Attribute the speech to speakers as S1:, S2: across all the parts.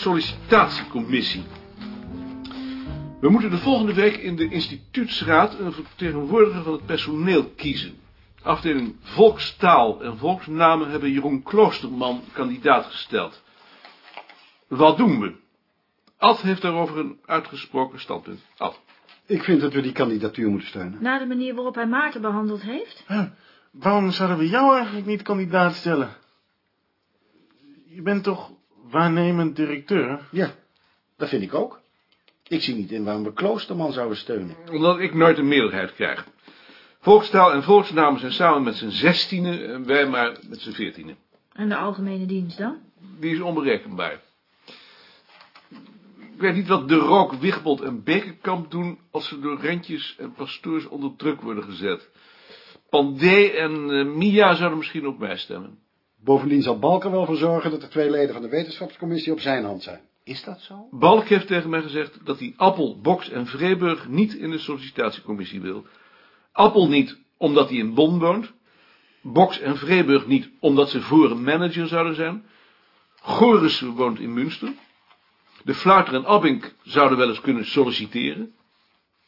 S1: sollicitatiecommissie. We moeten de volgende week in de instituutsraad een vertegenwoordiger van het personeel kiezen. Afdeling Volkstaal en Volksnamen hebben Jeroen Kloosterman kandidaat gesteld. Wat doen we? Ad heeft daarover een uitgesproken standpunt. Ad.
S2: Ik vind dat we die kandidatuur moeten steunen.
S3: Na de manier waarop hij Maarten behandeld heeft?
S4: Huh, waarom zouden we jou eigenlijk niet kandidaat stellen? Je bent toch waarnemend directeur?
S2: Ja, dat vind ik ook. Ik zie niet in waarom we Kloosterman zouden steunen.
S1: Omdat ik nooit een meerderheid krijg. Volkstaal en volksnamen zijn samen met z'n zestiende en wij maar met z'n veertiende.
S3: En de algemene dienst dan?
S1: Die is onberekenbaar. Ik weet niet wat De Rook, Wigbold en Bekenkamp doen als ze door rentjes en pastoors onder druk worden gezet. Pandé en eh, Mia zouden misschien op mij stemmen.
S2: Bovendien zal Balk er wel voor zorgen dat de twee leden van de wetenschapscommissie op zijn hand zijn. Is dat zo?
S1: Balk heeft tegen mij gezegd dat hij Appel, Boks en Vreeburg niet in de sollicitatiecommissie wil. Appel niet omdat hij in Bonn woont. Boks en Vreeburg niet omdat ze voor een manager zouden zijn. Gorissen woont in Münster. De Fluiter en Abink zouden wel eens kunnen solliciteren.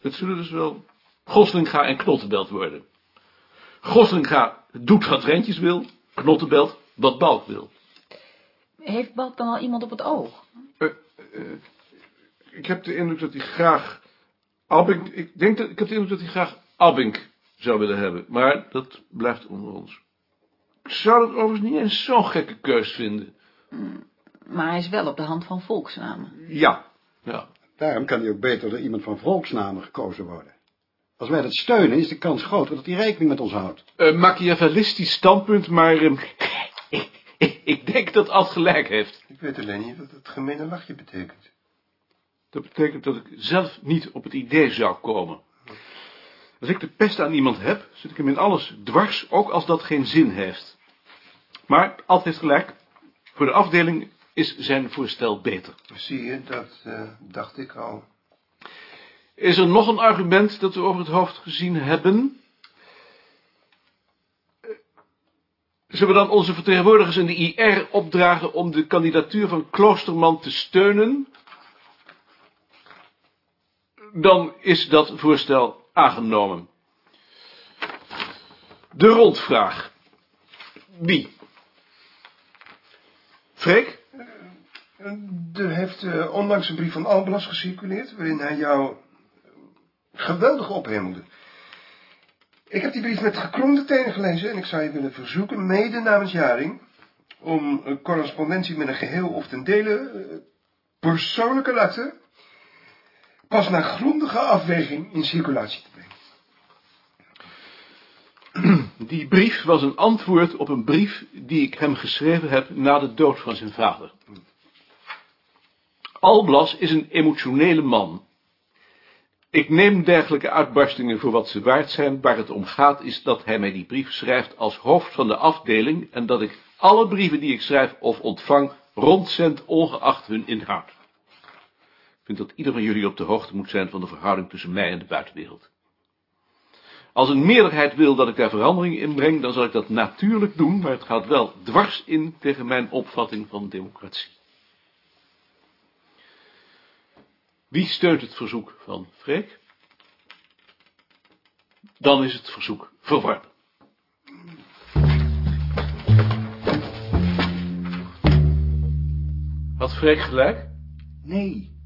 S1: Het zullen dus wel Goslinga en Knottenbelt worden. Goslinga doet wat Rentjes wil, Knottenbelt wat Balk wil.
S5: Heeft Balk dan al iemand op het oog?
S1: Eh, eh, ik heb de indruk dat hij graag Abink, ik denk dat ik heb de indruk dat hij graag Abink zou willen hebben, maar dat blijft onder ons. Ik zou het overigens niet eens zo'n gekke keus vinden.
S5: Maar hij is wel op de hand van volksnamen.
S1: Ja, ja.
S2: Daarom kan hij ook beter door iemand van volksnamen gekozen worden. Als wij dat steunen, is de kans groter dat hij rekening met ons houdt.
S1: Een machiavellistisch standpunt, maar eh, ik denk dat Ad gelijk heeft.
S6: Ik weet alleen niet wat het gemene lachje betekent.
S1: Dat betekent dat ik zelf niet op het idee zou komen. Als ik de pest aan iemand heb, zit ik hem in alles dwars, ook als dat geen zin heeft. Maar Ad heeft gelijk. Voor de afdeling is zijn voorstel beter.
S6: Zie je, dat eh, dacht ik al.
S1: Is er nog een argument dat we over het hoofd gezien hebben? Zullen we dan onze vertegenwoordigers in de IR opdragen om de kandidatuur van Kloosterman te steunen? Dan is dat voorstel aangenomen. De rondvraag. Wie? Freek?
S6: Er heeft eh, onlangs een brief van Alblas gecirculeerd, waarin hij jou geweldig ophemelde. Ik heb die brief met gekromde tenen gelezen en ik zou je willen verzoeken, mede namens Jaring, om correspondentie met een geheel of ten dele eh, persoonlijke letter pas na grondige afweging in circulatie te brengen.
S1: Die brief was een antwoord op een brief die ik hem geschreven heb na de dood van zijn vader. Alblas is een emotionele man. Ik neem dergelijke uitbarstingen voor wat ze waard zijn. Waar het om gaat is dat hij mij die brief schrijft als hoofd van de afdeling en dat ik alle brieven die ik schrijf of ontvang rondzend ongeacht hun inhoud. Ik vind dat ieder van jullie op de hoogte moet zijn van de verhouding tussen mij en de buitenwereld. Als een meerderheid wil dat ik daar verandering in breng, dan zal ik dat natuurlijk doen, maar het gaat wel dwars in tegen mijn opvatting van democratie. Wie steunt het verzoek van Freek? Dan is het verzoek verworpen. Had Freek gelijk?
S2: Nee,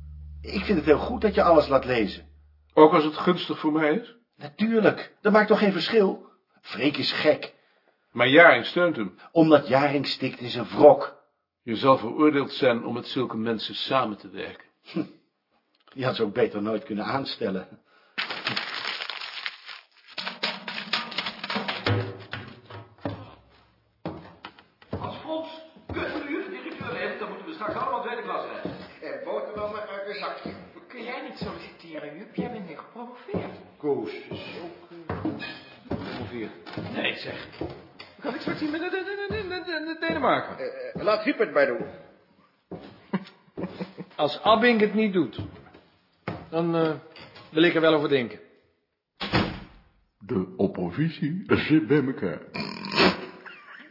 S2: ik vind het heel goed dat je alles laat lezen.
S1: Ook als het gunstig voor mij is?
S2: Natuurlijk, dat maakt toch geen verschil? Freek is gek,
S1: Maar Jaring steunt hem.
S2: omdat Jaring stikt in zijn wrok.
S1: Je zal veroordeeld zijn om met zulke mensen samen te werken.
S2: Die had ze ook beter nooit kunnen aanstellen.
S7: Als Frans kutteluur de directeur heeft, dan moeten we straks allemaal tweede klas rijden.
S8: En boterham maar uit een zakje.
S9: Kun jij niet solliciteren, Jup? Jij bent nu gepromoveerd.
S2: Koos is ook.
S1: Nee, zeg.
S7: Kan ik straks niet met de, de, de, de, de, de Denemarken?
S8: Eh, eh, laat Huub het maar doen.
S7: Als Abink het niet doet, dan eh, wil ik er wel over denken.
S4: De oppositie zit bij elkaar.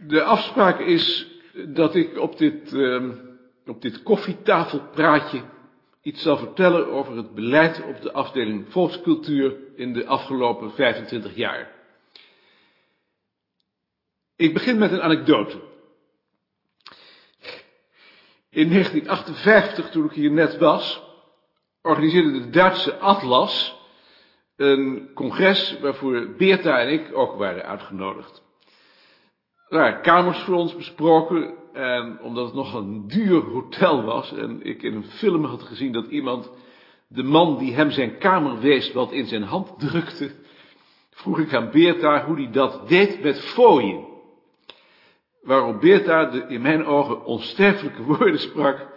S1: De afspraak is dat ik op dit, ehm, op dit koffietafelpraatje iets zal vertellen over het beleid op de afdeling volkscultuur in de afgelopen 25 jaar. Ik begin met een anekdote. In 1958, toen ik hier net was, organiseerde de Duitse Atlas een congres waarvoor Beerta en ik ook waren uitgenodigd. Er waren kamers voor ons besproken en omdat het nog een duur hotel was en ik in een film had gezien dat iemand de man die hem zijn kamer wees wat in zijn hand drukte, vroeg ik aan Beerta hoe hij dat deed met fooien. Waarop Beerta de in mijn ogen onsterfelijke woorden sprak,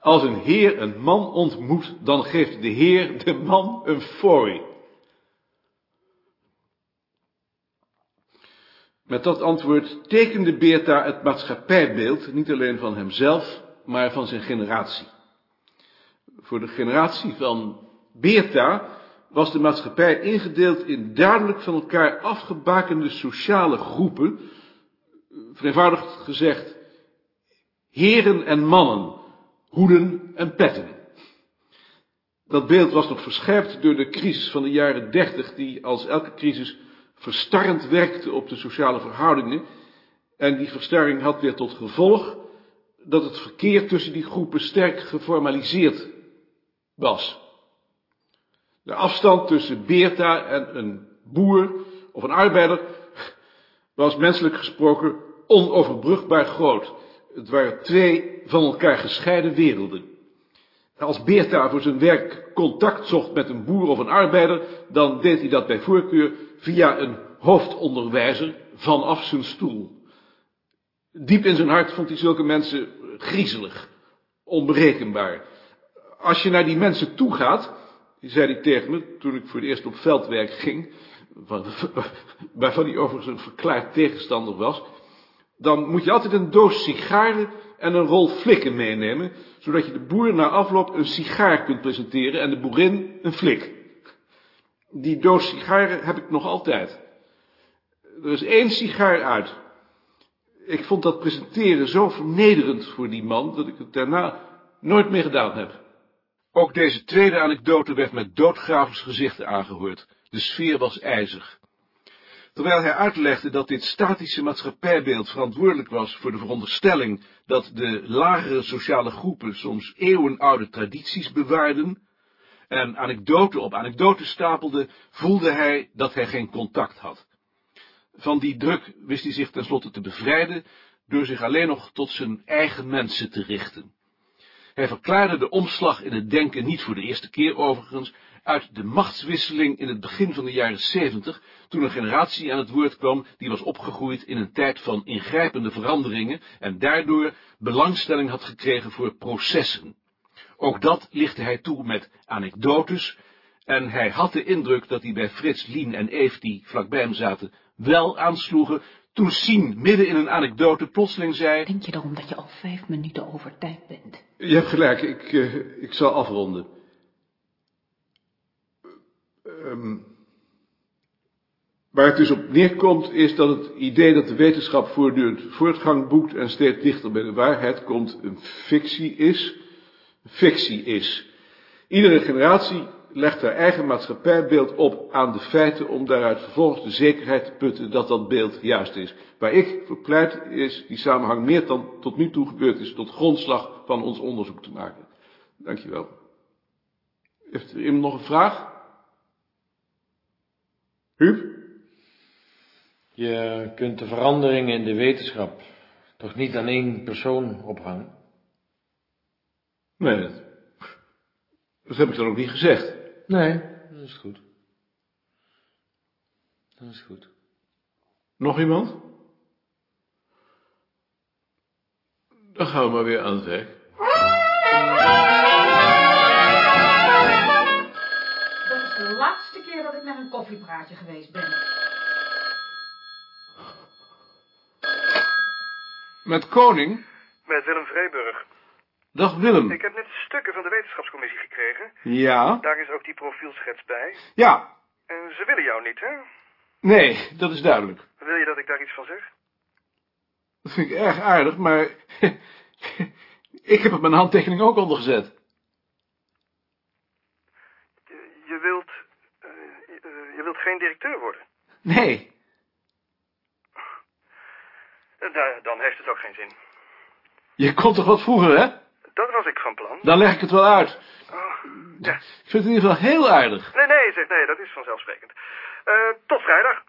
S1: als een heer een man ontmoet, dan geeft de heer de man een fooi. Met dat antwoord tekende Beerta het maatschappijbeeld, niet alleen van hemzelf, maar van zijn generatie. Voor de generatie van Beerta was de maatschappij ingedeeld in duidelijk van elkaar afgebakende sociale groepen, vereenvoudigd gezegd, heren en mannen, hoeden en petten. Dat beeld was nog verscherpt door de crisis van de jaren dertig, die als elke crisis verstarrend werkte op de sociale verhoudingen. En die verstarring had weer tot gevolg dat het verkeer tussen die groepen sterk geformaliseerd was. De afstand tussen Beerta en een boer of een arbeider was menselijk gesproken onoverbrugbaar groot. Het waren twee van elkaar gescheiden werelden. Als Beerta voor zijn werk contact zocht met een boer of een arbeider, dan deed hij dat bij voorkeur via een hoofdonderwijzer vanaf zijn stoel. Diep in zijn hart vond hij zulke mensen griezelig, onberekenbaar. Als je naar die mensen toe gaat, zei hij tegen me toen ik voor het eerst op veldwerk ging, waarvan hij overigens een verklaard tegenstander was, dan moet je altijd een doos sigaren en een rol flikken meenemen, zodat je de boer na afloop een sigaar kunt presenteren en de boerin een flik. Die doos sigaren heb ik nog altijd. Er is één sigaar uit. Ik vond dat presenteren zo vernederend voor die man, dat ik het daarna nooit meer gedaan heb. Ook deze tweede anekdote werd met doodgraversgezichten aangehoord. De sfeer was ijzig. Terwijl hij uitlegde dat dit statische maatschappijbeeld verantwoordelijk was voor de veronderstelling dat de lagere sociale groepen soms eeuwenoude tradities bewaarden, en anekdote op anekdote stapelde, voelde hij dat hij geen contact had. Van die druk wist hij zich tenslotte te bevrijden door zich alleen nog tot zijn eigen mensen te richten. Hij verklaarde de omslag in het denken niet voor de eerste keer overigens, uit de machtswisseling in het begin van de jaren zeventig, toen een generatie aan het woord kwam die was opgegroeid in een tijd van ingrijpende veranderingen en daardoor belangstelling had gekregen voor processen. Ook dat lichtte hij toe met anekdotes, en hij had de indruk dat hij bij Frits, Lien en Eve, die vlakbij hem zaten, wel aansloegen, toen Sien midden in een anekdote plotseling zei...
S5: Denk je erom dat je al vijf minuten over tijd bent?
S1: Je hebt gelijk, ik, uh, ik zal afronden. Um, waar het dus op neerkomt, is dat het idee dat de wetenschap voortdurend voortgang boekt en steeds dichter bij de waarheid komt, een fictie is. Fictie is. Iedere generatie legt haar eigen maatschappijbeeld op aan de feiten om daaruit vervolgens de zekerheid te putten dat dat beeld juist is. Waar ik voor pleit is die samenhang meer dan tot nu toe gebeurd is tot grondslag van ons onderzoek te maken. Dankjewel. Heeft er iemand nog een vraag? Huub?
S10: Je kunt de veranderingen in de wetenschap toch niet aan één persoon ophangen?
S1: Nee, dat, dat heb ik dan ook niet gezegd.
S10: Nee, dat is goed. Dat is goed.
S1: Nog iemand? Dan gaan we maar weer aan het werk.
S11: Dat is de laatste keer dat ik naar een koffiepraatje geweest ben.
S1: Met Koning?
S12: Met Willem Vreeburg.
S1: Dag Willem.
S12: Ik heb net stukken van de wetenschapscommissie gekregen.
S1: Ja?
S12: Daar is ook die profielschets bij.
S1: Ja.
S12: En ze willen jou niet, hè?
S1: Nee, dat is duidelijk.
S12: Wil je dat ik daar iets van zeg?
S1: Dat vind ik erg aardig, maar ik heb er mijn handtekening ook onder gezet.
S12: Je, je wilt... eh, je, eh, je wilt geen directeur worden?
S1: Nee,
S12: Eh, da- dan heeft het ook geen zin.
S1: je komt toch wat vroeger, hè?
S12: Dat was ik van plan.
S1: Dan leg ik het wel uit.
S12: Oh, ja.
S1: Ik vind het in ieder geval heel aardig.
S12: Nee, nee, zeg, nee, dat is vanzelfsprekend. Eh, tot vrijdag.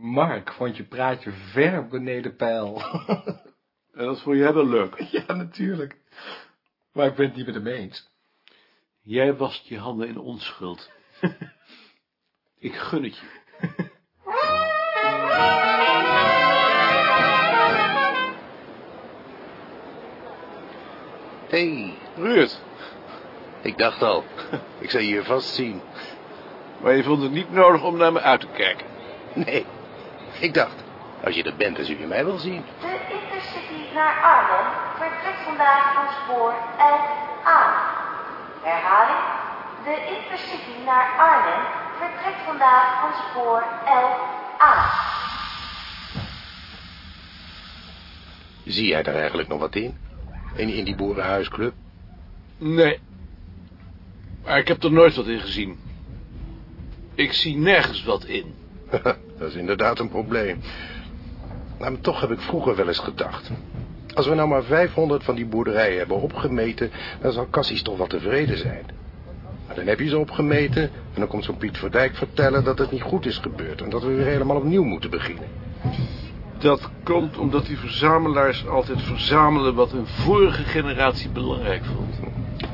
S13: Mark vond je praatje ver beneden peil.
S1: En dat vond jij wel leuk.
S13: ja, natuurlijk. Maar ik ben het niet met hem eens.
S1: Jij wast je handen in onschuld. ik gun het je.
S14: Hé, hey,
S1: Ruud,
S14: ik dacht al. Ik zou je hier vast zien.
S1: maar je vond het niet nodig om naar me uit te kijken.
S14: Nee, ik dacht, als je er bent, dan zul je mij wel zien.
S15: De Intercity naar Arnhem vertrekt vandaag van spoor 11A. Herhaling. De Intercity naar Arnhem vertrekt vandaag van spoor 11A.
S14: Zie jij daar eigenlijk nog wat in? In, in die boerenhuisclub?
S1: Nee. Maar ik heb er nooit wat in gezien. Ik zie nergens wat in.
S14: dat is inderdaad een probleem. Maar toch heb ik vroeger wel eens gedacht. Als we nou maar 500 van die boerderijen hebben opgemeten... dan zal Cassis toch wel tevreden zijn. Maar dan heb je ze opgemeten... en dan komt zo'n Piet Verdijk vertellen dat het niet goed is gebeurd... en dat we weer helemaal opnieuw moeten beginnen.
S1: Dat komt omdat die verzamelaars altijd verzamelen wat een vorige generatie belangrijk vond.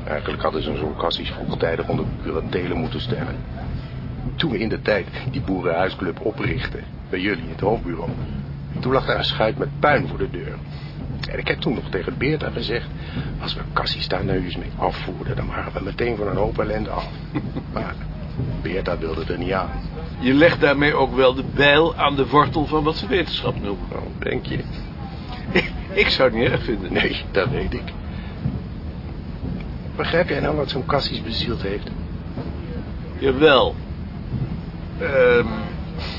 S14: Eigenlijk hadden ze zo'n Cassis vroegtijdig onder curatele moeten stellen. Toen we in de tijd die boerenhuisclub oprichtten... bij jullie in het hoofdbureau... toen lag daar een schuit met puin voor de deur... En ik heb toen nog tegen Beerta gezegd... als we Cassis daar nou eens mee afvoerden... dan waren we meteen van een hoop ellende af. Maar Beerta wilde er niet aan.
S1: Je legt daarmee ook wel de bijl aan de wortel van wat ze wetenschap noemen.
S14: Nou, denk je?
S1: Ik zou het niet erg vinden.
S14: Nee, dat weet ik. Begrijp jij nou wat zo'n Cassis bezield heeft?
S1: Jawel. Ehm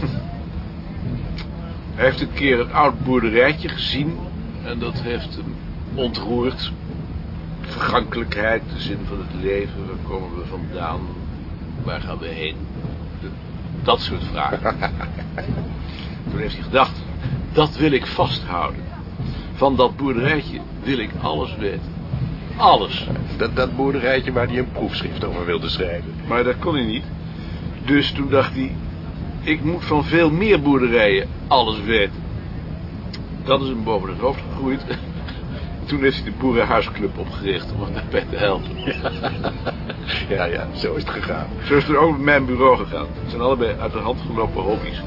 S1: hij heeft een keer een oud boerderijtje gezien... en dat heeft hem ontroerd. Vergankelijkheid, de zin van het leven, waar komen we vandaan... waar gaan we heen... Dat soort vragen. Toen heeft hij gedacht, dat wil ik vasthouden. Van dat boerderijtje wil ik alles weten. Alles.
S14: Dat, dat boerderijtje waar hij een proefschrift over wilde schrijven.
S1: Maar dat kon hij niet. Dus toen dacht hij, ik moet van veel meer boerderijen alles weten. Dat is hem boven het hoofd gegroeid. Toen heeft hij de Boerenhuisclub opgericht om hem daarbij te helpen.
S14: Ja, ja, zo is het gegaan.
S1: Zo is het ook met mijn bureau gegaan. Het zijn allebei uit de hand gelopen hobby's.